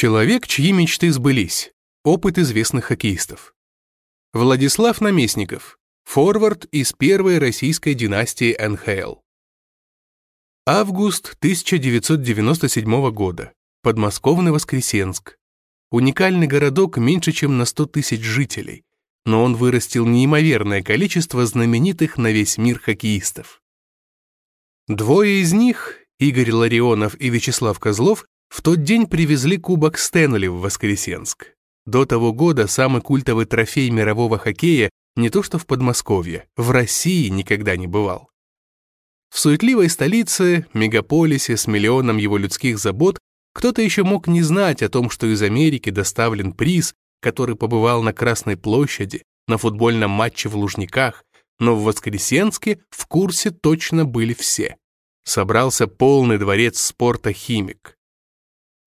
Человек, чьи мечты сбылись. Опыт известных хоккеистов. Владислав Наместников. Форвард из первой российской династии НХЛ. Август 1997 года. Подмосковный Воскресенск. Уникальный городок меньше, чем на 100 тысяч жителей, но он вырастил неимоверное количество знаменитых на весь мир хоккеистов. Двое из них, Игорь Ларионов и Вячеслав Козлов, в тот день привезли кубок Стэнли в Воскресенск. До того года самый культовый трофей мирового хоккея не то что в Подмосковье, в России никогда не бывал. В суетливой столице, мегаполисе с миллионом его людских забот, кто-то еще мог не знать о том, что из Америки доставлен приз, который побывал на Красной площади, на футбольном матче в Лужниках, но в Воскресенске в курсе точно были все. Собрался полный дворец спорта «Химик».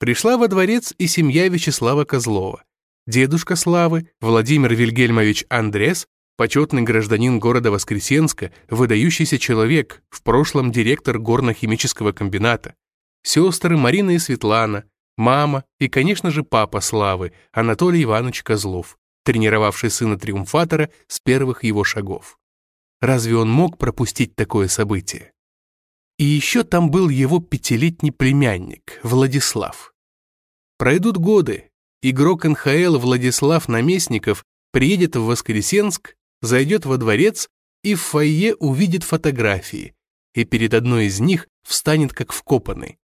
Пришла во дворец и семья Вячеслава Козлова. Дедушка Славы, Владимир Вильгельмович Андрес, почетный гражданин города Воскресенска, выдающийся человек, в прошлом директор горно-химического комбината. Сестры Марина и Светлана, мама и, конечно же, папа Славы, Анатолий Иванович Козлов, тренировавший сына Триумфатора с первых его шагов. Разве он мог пропустить такое событие? И еще там был его пятилетний племянник, Владислав. Пройдут годы, игрок НХЛ Владислав Наместников приедет в Воскресенск, зайдет во дворец и в фойе увидит фотографии, и перед одной из них встанет как вкопанный.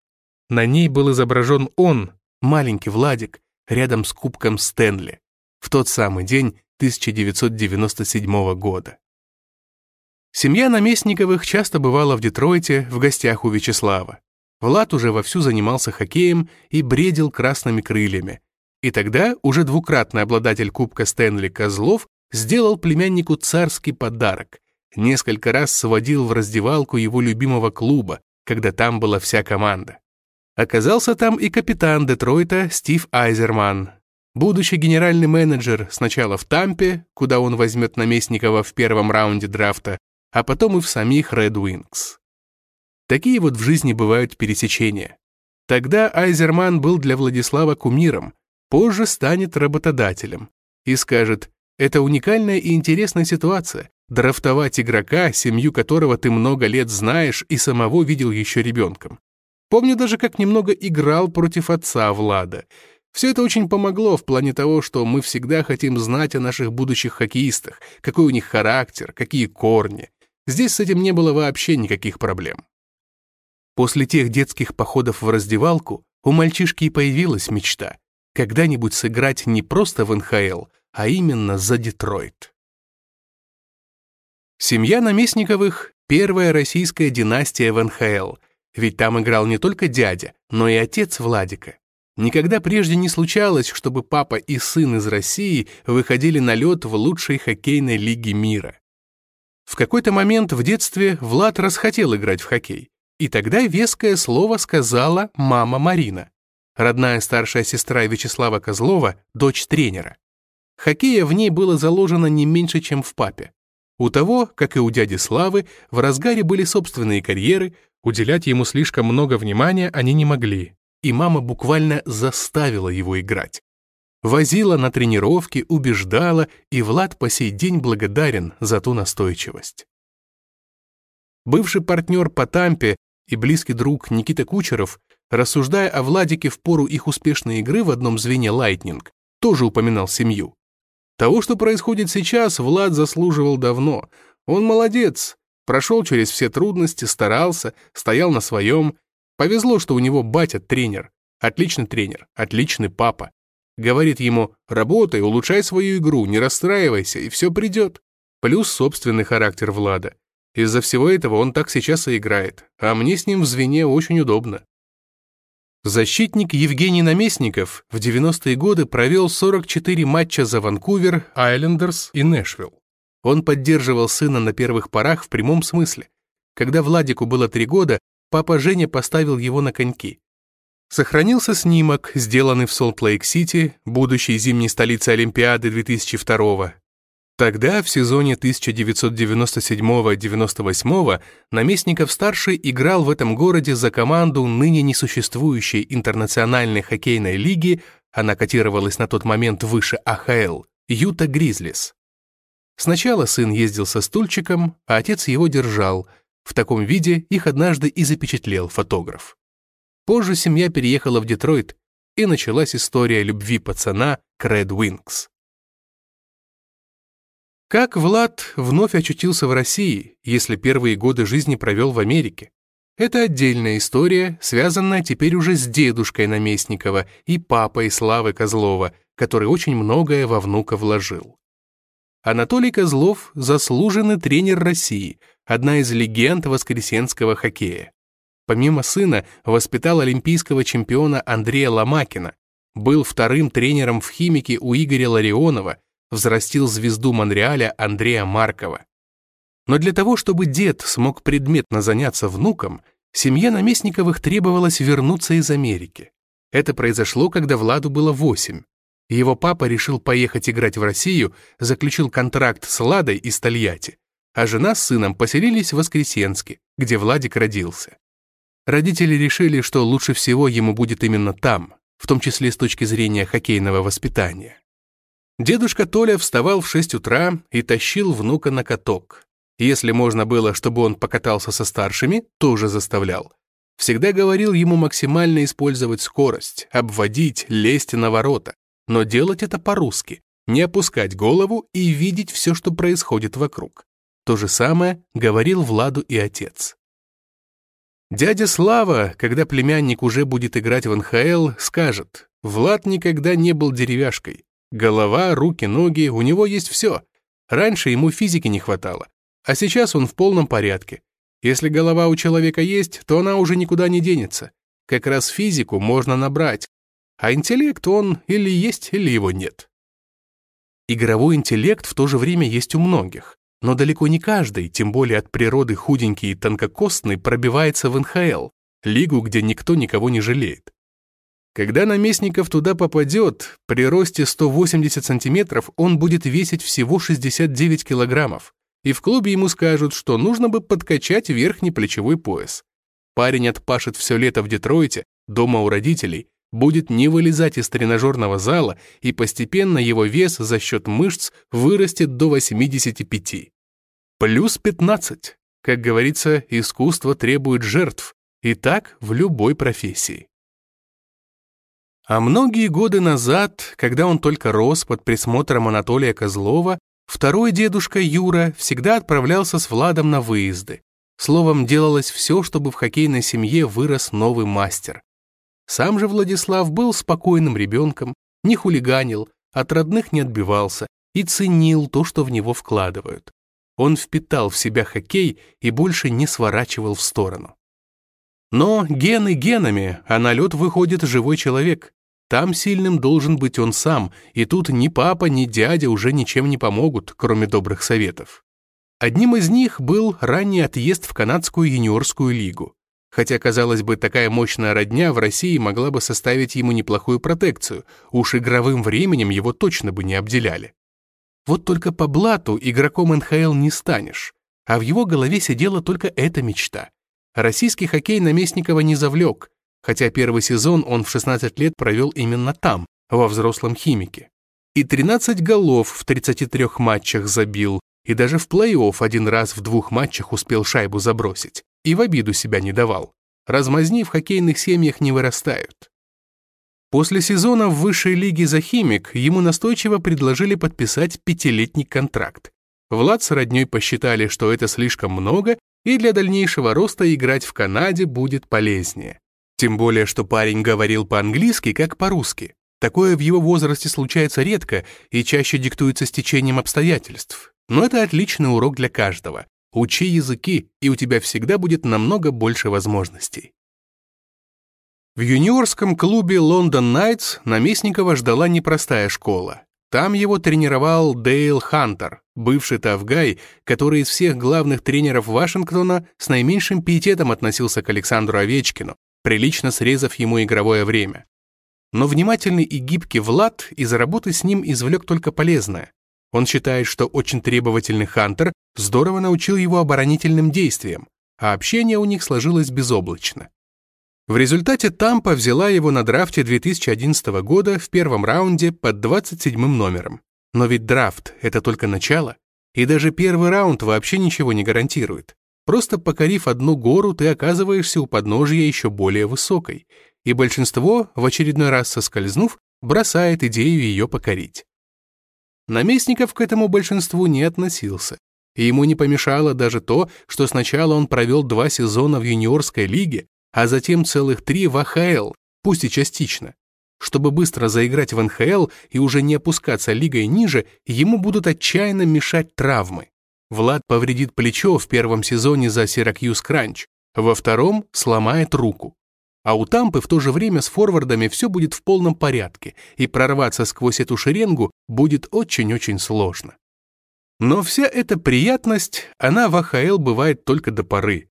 На ней был изображен он, маленький Владик, рядом с кубком Стэнли, в тот самый день 1997 года. Семья Наместниковых часто бывала в Детройте в гостях у Вячеслава. Влад уже вовсю занимался хоккеем и бредил красными крыльями. И тогда уже двукратный обладатель Кубка Стэнли Козлов сделал племяннику царский подарок. Несколько раз сводил в раздевалку его любимого клуба, когда там была вся команда. Оказался там и капитан Детройта Стив Айзерман. Будущий генеральный менеджер сначала в Тампе, куда он возьмет Наместникова в первом раунде драфта, а потом и в самих Red Wings. Такие вот в жизни бывают пересечения. Тогда Айзерман был для Владислава кумиром, позже станет работодателем и скажет, это уникальная и интересная ситуация, драфтовать игрока, семью которого ты много лет знаешь и самого видел еще ребенком. Помню даже, как немного играл против отца Влада. Все это очень помогло в плане того, что мы всегда хотим знать о наших будущих хоккеистах, какой у них характер, какие корни. Здесь с этим не было вообще никаких проблем. После тех детских походов в раздевалку у мальчишки и появилась мечта когда-нибудь сыграть не просто в НХЛ, а именно за Детройт. Семья Наместниковых — первая российская династия в НХЛ, ведь там играл не только дядя, но и отец Владика. Никогда прежде не случалось, чтобы папа и сын из России выходили на лед в лучшей хоккейной лиге мира. В какой-то момент в детстве Влад расхотел играть в хоккей. И тогда веское слово сказала мама Марина, родная старшая сестра Вячеслава Козлова, дочь тренера. Хоккея в ней было заложено не меньше, чем в папе. У того, как и у дяди Славы, в разгаре были собственные карьеры, уделять ему слишком много внимания они не могли, и мама буквально заставила его играть. Возила на тренировки, убеждала, и Влад по сей день благодарен за ту настойчивость. Бывший партнер по Тампе и близкий друг Никита Кучеров, рассуждая о Владике в пору их успешной игры в одном звене «Лайтнинг», тоже упоминал семью. Того, что происходит сейчас, Влад заслуживал давно. Он молодец, прошел через все трудности, старался, стоял на своем. Повезло, что у него батя тренер, отличный тренер, отличный папа. Говорит ему, работай, улучшай свою игру, не расстраивайся, и все придет. Плюс собственный характер Влада. Из-за всего этого он так сейчас и играет, а мне с ним в звене очень удобно. Защитник Евгений Наместников в 90-е годы провел 44 матча за Ванкувер, Айлендерс и Нэшвилл. Он поддерживал сына на первых порах в прямом смысле. Когда Владику было три года, папа Женя поставил его на коньки. Сохранился снимок, сделанный в Солт-Лейк-Сити, будущей зимней столице Олимпиады 2002 -го. Тогда, в сезоне 1997-98, Наместников-старший играл в этом городе за команду ныне несуществующей интернациональной хоккейной лиги, она котировалась на тот момент выше АХЛ, Юта Гризлис. Сначала сын ездил со стульчиком, а отец его держал. В таком виде их однажды и запечатлел фотограф. Позже семья переехала в Детройт, и началась история любви пацана к Red Wings. Как Влад вновь очутился в России, если первые годы жизни провел в Америке? Это отдельная история, связанная теперь уже с дедушкой Наместникова и папой Славы Козлова, который очень многое во внука вложил. Анатолий Козлов – заслуженный тренер России, одна из легенд воскресенского хоккея. Помимо сына, воспитал олимпийского чемпиона Андрея Ломакина, был вторым тренером в химике у Игоря Ларионова, взрастил звезду Монреаля Андрея Маркова. Но для того, чтобы дед смог предметно заняться внуком, семье Наместниковых требовалось вернуться из Америки. Это произошло, когда Владу было восемь. Его папа решил поехать играть в Россию, заключил контракт с Ладой из Тольятти, а жена с сыном поселились в Воскресенске, где Владик родился. Родители решили, что лучше всего ему будет именно там, в том числе с точки зрения хоккейного воспитания. Дедушка Толя вставал в 6 утра и тащил внука на каток. Если можно было, чтобы он покатался со старшими, тоже заставлял. Всегда говорил ему максимально использовать скорость, обводить, лезть на ворота. Но делать это по-русски, не опускать голову и видеть все, что происходит вокруг. То же самое говорил Владу и отец. Дядя Слава, когда племянник уже будет играть в НХЛ, скажет, Влад никогда не был деревяшкой. Голова, руки, ноги, у него есть все. Раньше ему физики не хватало, а сейчас он в полном порядке. Если голова у человека есть, то она уже никуда не денется. Как раз физику можно набрать, а интеллект он или есть, или его нет. Игровой интеллект в то же время есть у многих. Но далеко не каждый, тем более от природы худенький и тонкокостный, пробивается в НХЛ, лигу, где никто никого не жалеет. Когда Наместников туда попадет, при росте 180 сантиметров он будет весить всего 69 килограммов, и в клубе ему скажут, что нужно бы подкачать верхний плечевой пояс. Парень отпашет все лето в Детройте, дома у родителей, будет не вылезать из тренажерного зала, и постепенно его вес за счет мышц вырастет до 85. Плюс 15. Как говорится, искусство требует жертв, и так в любой профессии. А многие годы назад, когда он только рос под присмотром Анатолия Козлова, второй дедушка Юра всегда отправлялся с Владом на выезды. Словом, делалось все, чтобы в хоккейной семье вырос новый мастер. Сам же Владислав был спокойным ребенком, не хулиганил, от родных не отбивался и ценил то, что в него вкладывают. Он впитал в себя хоккей и больше не сворачивал в сторону. Но гены генами, а на лед выходит живой человек. Там сильным должен быть он сам, и тут ни папа, ни дядя уже ничем не помогут, кроме добрых советов. Одним из них был ранний отъезд в канадскую юниорскую лигу. Хотя, казалось бы, такая мощная родня в России могла бы составить ему неплохую протекцию, уж игровым временем его точно бы не обделяли. Вот только по блату игроком НХЛ не станешь, а в его голове сидела только эта мечта. Российский хоккей Наместникова не завлек, хотя первый сезон он в 16 лет провел именно там, во взрослом химике. И 13 голов в 33 матчах забил, и даже в плей-офф один раз в двух матчах успел шайбу забросить и в обиду себя не давал. Размазни в хоккейных семьях не вырастают. После сезона в высшей лиге за химик ему настойчиво предложили подписать пятилетний контракт. Влад с роднёй посчитали, что это слишком много, и для дальнейшего роста играть в Канаде будет полезнее. Тем более, что парень говорил по-английски, как по-русски. Такое в его возрасте случается редко и чаще диктуется стечением обстоятельств. Но это отличный урок для каждого. Учи языки, и у тебя всегда будет намного больше возможностей. В юниорском клубе Лондон Найтс Наместникова ждала непростая школа. Там его тренировал Дейл Хантер, бывший тавгай, который из всех главных тренеров Вашингтона с наименьшим пиететом относился к Александру Овечкину, прилично срезав ему игровое время. Но внимательный и гибкий Влад из работы с ним извлек только полезное. Он считает, что очень требовательный Хантер здорово научил его оборонительным действиям, а общение у них сложилось безоблачно. В результате Тампа взяла его на драфте 2011 года в первом раунде под 27 номером. Но ведь драфт — это только начало, и даже первый раунд вообще ничего не гарантирует. Просто покорив одну гору, ты оказываешься у подножия еще более высокой, и большинство, в очередной раз соскользнув, бросает идею ее покорить. Наместников к этому большинству не относился, и ему не помешало даже то, что сначала он провел два сезона в юниорской лиге, а затем целых три в АХЛ, пусть и частично. Чтобы быстро заиграть в НХЛ и уже не опускаться лигой ниже, ему будут отчаянно мешать травмы. Влад повредит плечо в первом сезоне за Сиракьюз Кранч, во втором сломает руку. А у Тампы в то же время с форвардами все будет в полном порядке, и прорваться сквозь эту шеренгу будет очень-очень сложно. Но вся эта приятность, она в АХЛ бывает только до поры.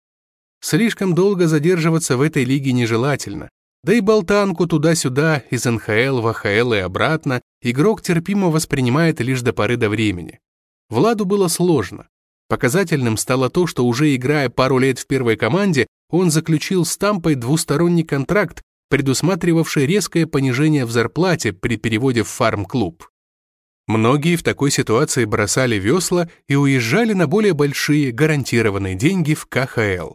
Слишком долго задерживаться в этой лиге нежелательно, да и болтанку туда-сюда, из НХЛ в АХЛ и обратно, игрок терпимо воспринимает лишь до поры до времени. Владу было сложно. Показательным стало то, что уже играя пару лет в первой команде, он заключил с Тампой двусторонний контракт, предусматривавший резкое понижение в зарплате при переводе в фарм-клуб. Многие в такой ситуации бросали весла и уезжали на более большие гарантированные деньги в КХЛ.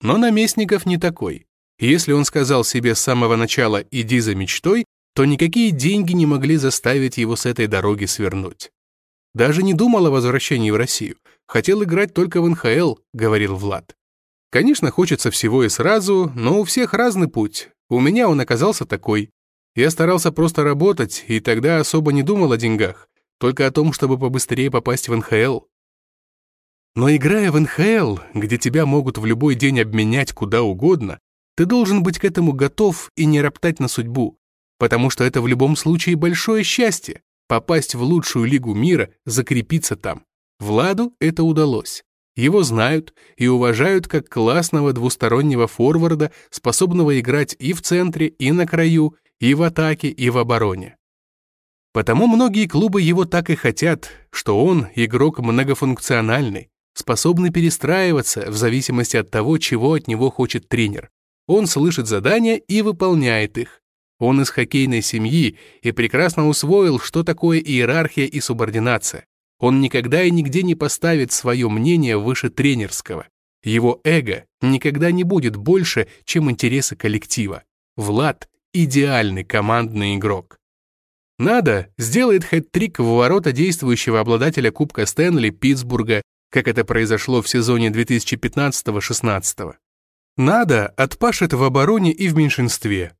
Но наместников не такой. Если он сказал себе с самого начала «иди за мечтой», то никакие деньги не могли заставить его с этой дороги свернуть. Даже не думал о возвращении в Россию. Хотел играть только в НХЛ, говорил Влад. Конечно, хочется всего и сразу, но у всех разный путь. У меня он оказался такой. Я старался просто работать, и тогда особо не думал о деньгах, только о том, чтобы побыстрее попасть в НХЛ. Но играя в НХЛ, где тебя могут в любой день обменять куда угодно, ты должен быть к этому готов и не роптать на судьбу, потому что это в любом случае большое счастье — попасть в лучшую лигу мира, закрепиться там. Владу это удалось. Его знают и уважают как классного двустороннего форварда, способного играть и в центре, и на краю, и в атаке, и в обороне. Потому многие клубы его так и хотят, что он игрок многофункциональный, способный перестраиваться в зависимости от того, чего от него хочет тренер. Он слышит задания и выполняет их. Он из хоккейной семьи и прекрасно усвоил, что такое иерархия и субординация. Он никогда и нигде не поставит свое мнение выше тренерского. Его эго никогда не будет больше, чем интересы коллектива. Влад – идеальный командный игрок. Надо, сделает хэт-трик в ворота действующего обладателя Кубка Стэнли Питтсбурга, как это произошло в сезоне 2015-16. Надо отпашет в обороне и в меньшинстве.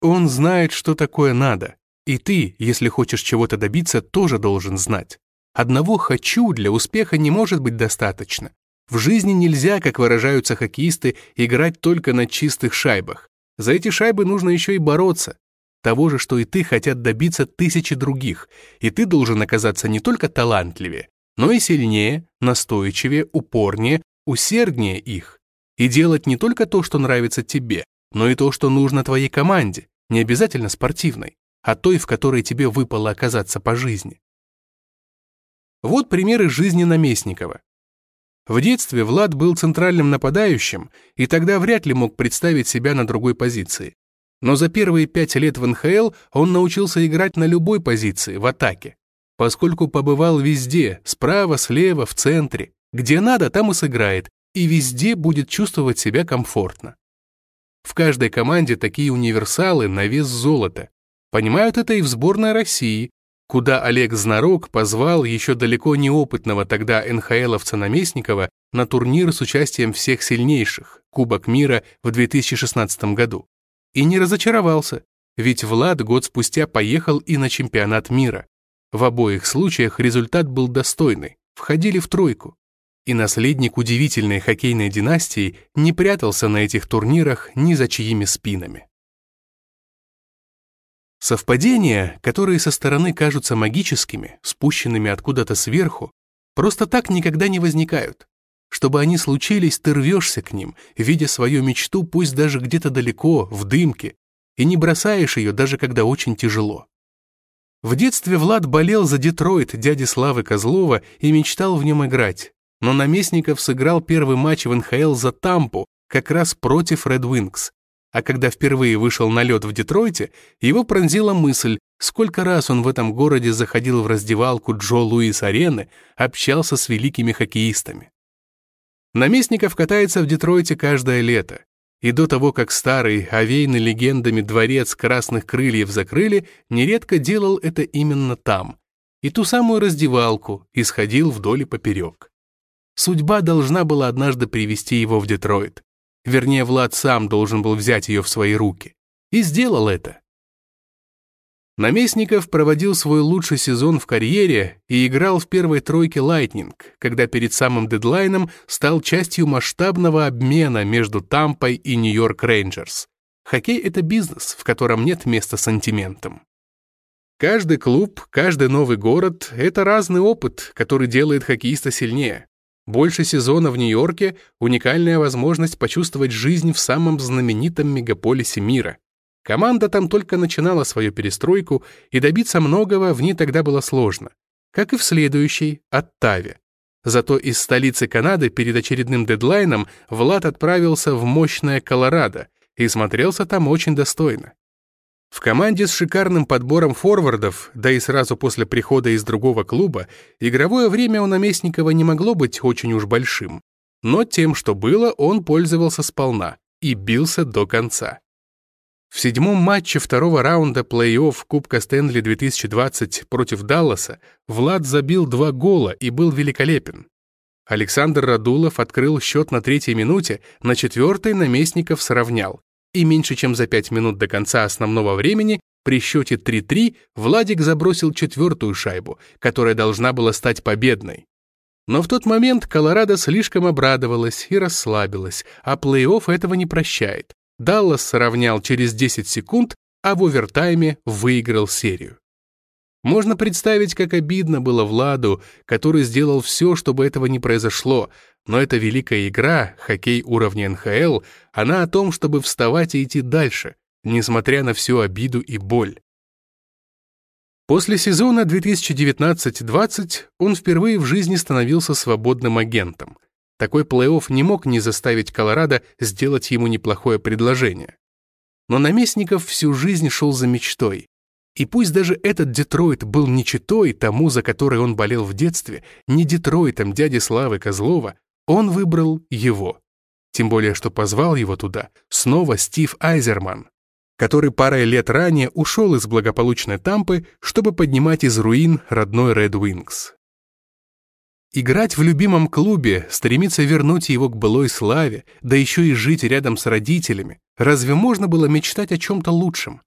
Он знает, что такое надо. И ты, если хочешь чего-то добиться, тоже должен знать. Одного «хочу» для успеха не может быть достаточно. В жизни нельзя, как выражаются хоккеисты, играть только на чистых шайбах. За эти шайбы нужно еще и бороться. Того же, что и ты, хотят добиться тысячи других, и ты должен оказаться не только талантливее, но и сильнее, настойчивее, упорнее, усерднее их. И делать не только то, что нравится тебе, но и то, что нужно твоей команде, не обязательно спортивной, а той, в которой тебе выпало оказаться по жизни. Вот примеры жизни Наместникова. В детстве Влад был центральным нападающим и тогда вряд ли мог представить себя на другой позиции. Но за первые пять лет в НХЛ он научился играть на любой позиции, в атаке. Поскольку побывал везде, справа, слева, в центре. Где надо, там и сыграет, и везде будет чувствовать себя комфортно. В каждой команде такие универсалы на вес золота. Понимают это и в сборной России, куда Олег Знарок позвал еще далеко неопытного тогда НХЛовца Наместникова на турнир с участием всех сильнейших, Кубок мира в 2016 году. И не разочаровался, ведь Влад год спустя поехал и на чемпионат мира. В обоих случаях результат был достойный, входили в тройку и наследник удивительной хоккейной династии не прятался на этих турнирах ни за чьими спинами. Совпадения, которые со стороны кажутся магическими, спущенными откуда-то сверху, просто так никогда не возникают. Чтобы они случились, ты рвешься к ним, видя свою мечту, пусть даже где-то далеко, в дымке, и не бросаешь ее, даже когда очень тяжело. В детстве Влад болел за Детройт дяди Славы Козлова и мечтал в нем играть. Но Наместников сыграл первый матч в НХЛ за Тампу, как раз против Red Wings. А когда впервые вышел на лед в Детройте, его пронзила мысль, сколько раз он в этом городе заходил в раздевалку Джо Луис Арены, общался с великими хоккеистами. Наместников катается в Детройте каждое лето. И до того, как старый, овеянный легендами дворец красных крыльев закрыли, нередко делал это именно там. И ту самую раздевалку, исходил вдоль и поперек. Судьба должна была однажды привести его в Детройт. Вернее, Влад сам должен был взять ее в свои руки. И сделал это. Наместников проводил свой лучший сезон в карьере и играл в первой тройке «Лайтнинг», когда перед самым дедлайном стал частью масштабного обмена между Тампой и Нью-Йорк Рейнджерс. Хоккей — это бизнес, в котором нет места сантиментам. Каждый клуб, каждый новый город — это разный опыт, который делает хоккеиста сильнее. Больше сезона в Нью-Йорке — уникальная возможность почувствовать жизнь в самом знаменитом мегаполисе мира. Команда там только начинала свою перестройку, и добиться многого в ней тогда было сложно. Как и в следующей, Оттаве. Зато из столицы Канады перед очередным дедлайном Влад отправился в мощное Колорадо и смотрелся там очень достойно. В команде с шикарным подбором форвардов, да и сразу после прихода из другого клуба, игровое время у Наместникова не могло быть очень уж большим. Но тем, что было, он пользовался сполна и бился до конца. В седьмом матче второго раунда плей-офф Кубка Стэнли 2020 против Далласа Влад забил два гола и был великолепен. Александр Радулов открыл счет на третьей минуте, на четвертой наместников сравнял. И меньше чем за пять минут до конца основного времени при счете 3-3 Владик забросил четвертую шайбу, которая должна была стать победной. Но в тот момент Колорадо слишком обрадовалась и расслабилась, а плей-офф этого не прощает. Даллас сравнял через 10 секунд, а в овертайме выиграл серию. Можно представить, как обидно было Владу, который сделал все, чтобы этого не произошло, но эта великая игра, хоккей уровня НХЛ, она о том, чтобы вставать и идти дальше, несмотря на всю обиду и боль. После сезона 2019-20 он впервые в жизни становился свободным агентом. Такой плей-офф не мог не заставить Колорадо сделать ему неплохое предложение. Но Наместников всю жизнь шел за мечтой. И пусть даже этот Детройт был не читой тому, за который он болел в детстве, не Детройтом дяди Славы Козлова, он выбрал его. Тем более, что позвал его туда снова Стив Айзерман, который парой лет ранее ушел из благополучной Тампы, чтобы поднимать из руин родной Red Wings. Играть в любимом клубе, стремиться вернуть его к былой славе, да еще и жить рядом с родителями. Разве можно было мечтать о чем-то лучшем?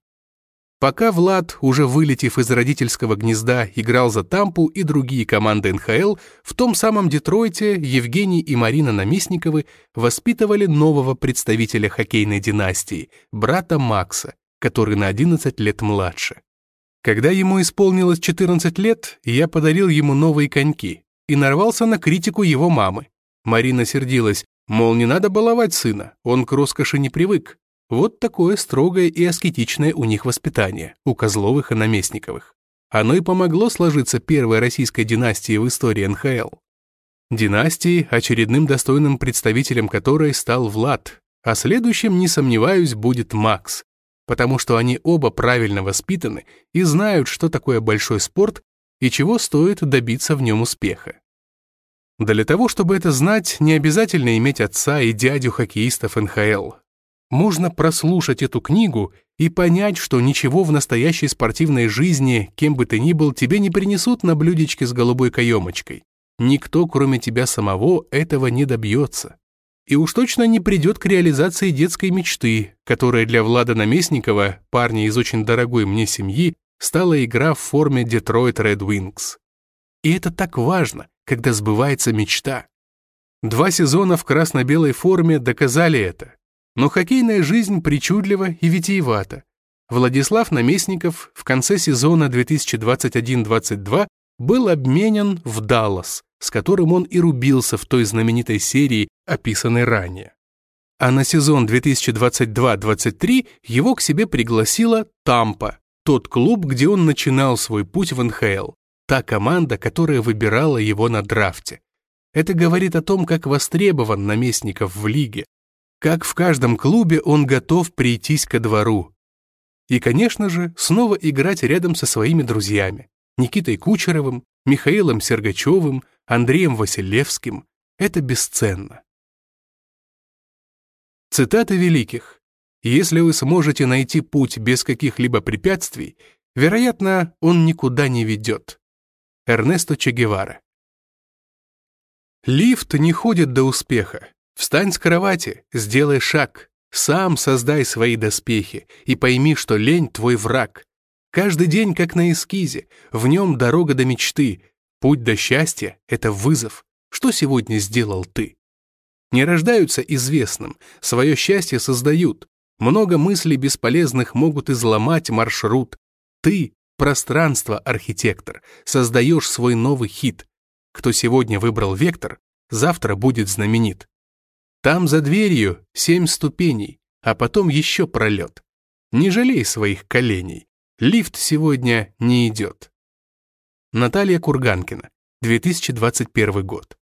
Пока Влад, уже вылетев из родительского гнезда, играл за Тампу и другие команды НХЛ, в том самом Детройте Евгений и Марина Наместниковы воспитывали нового представителя хоккейной династии, брата Макса, который на 11 лет младше. Когда ему исполнилось 14 лет, я подарил ему новые коньки, и нарвался на критику его мамы. Марина сердилась, мол, не надо баловать сына, он к роскоши не привык. Вот такое строгое и аскетичное у них воспитание, у Козловых и Наместниковых. Оно и помогло сложиться первой российской династии в истории НХЛ. Династии, очередным достойным представителем которой стал Влад, а следующим, не сомневаюсь, будет Макс, потому что они оба правильно воспитаны и знают, что такое большой спорт и чего стоит добиться в нем успеха. Для того, чтобы это знать, не обязательно иметь отца и дядю хоккеистов НХЛ. Можно прослушать эту книгу и понять, что ничего в настоящей спортивной жизни, кем бы ты ни был, тебе не принесут на блюдечке с голубой каемочкой. Никто, кроме тебя самого, этого не добьется. И уж точно не придет к реализации детской мечты, которая для Влада Наместникова, парня из очень дорогой мне семьи, стала игра в форме Detroit Red Wings. И это так важно, когда сбывается мечта. Два сезона в красно-белой форме доказали это. Но хоккейная жизнь причудлива и витиевата. Владислав Наместников в конце сезона 2021-22 был обменен в Даллас, с которым он и рубился в той знаменитой серии, описанной ранее. А на сезон 2022-23 его к себе пригласила Тампа, тот клуб, где он начинал свой путь в НХЛ, та команда, которая выбирала его на драфте. Это говорит о том, как востребован наместников в лиге, как в каждом клубе он готов прийтись ко двору. И, конечно же, снова играть рядом со своими друзьями. Никитой Кучеровым, Михаилом Сергачевым, Андреем Василевским. Это бесценно. Цитаты великих. Если вы сможете найти путь без каких-либо препятствий, вероятно, он никуда не ведет. Эрнесто Че Гевара. Лифт не ходит до успеха. Встань с кровати, сделай шаг, сам создай свои доспехи и пойми, что лень твой враг. Каждый день как на эскизе, в нем дорога до мечты. Путь до счастья — это вызов. Что сегодня сделал ты? Не рождаются известным, свое счастье создают. Много мыслей бесполезных могут изломать маршрут. Ты пространство-архитектор, создаешь свой новый хит. Кто сегодня выбрал вектор, завтра будет знаменит. Там за дверью семь ступеней, а потом еще пролет. Не жалей своих коленей. Лифт сегодня не идет. Наталья Курганкина, 2021 год.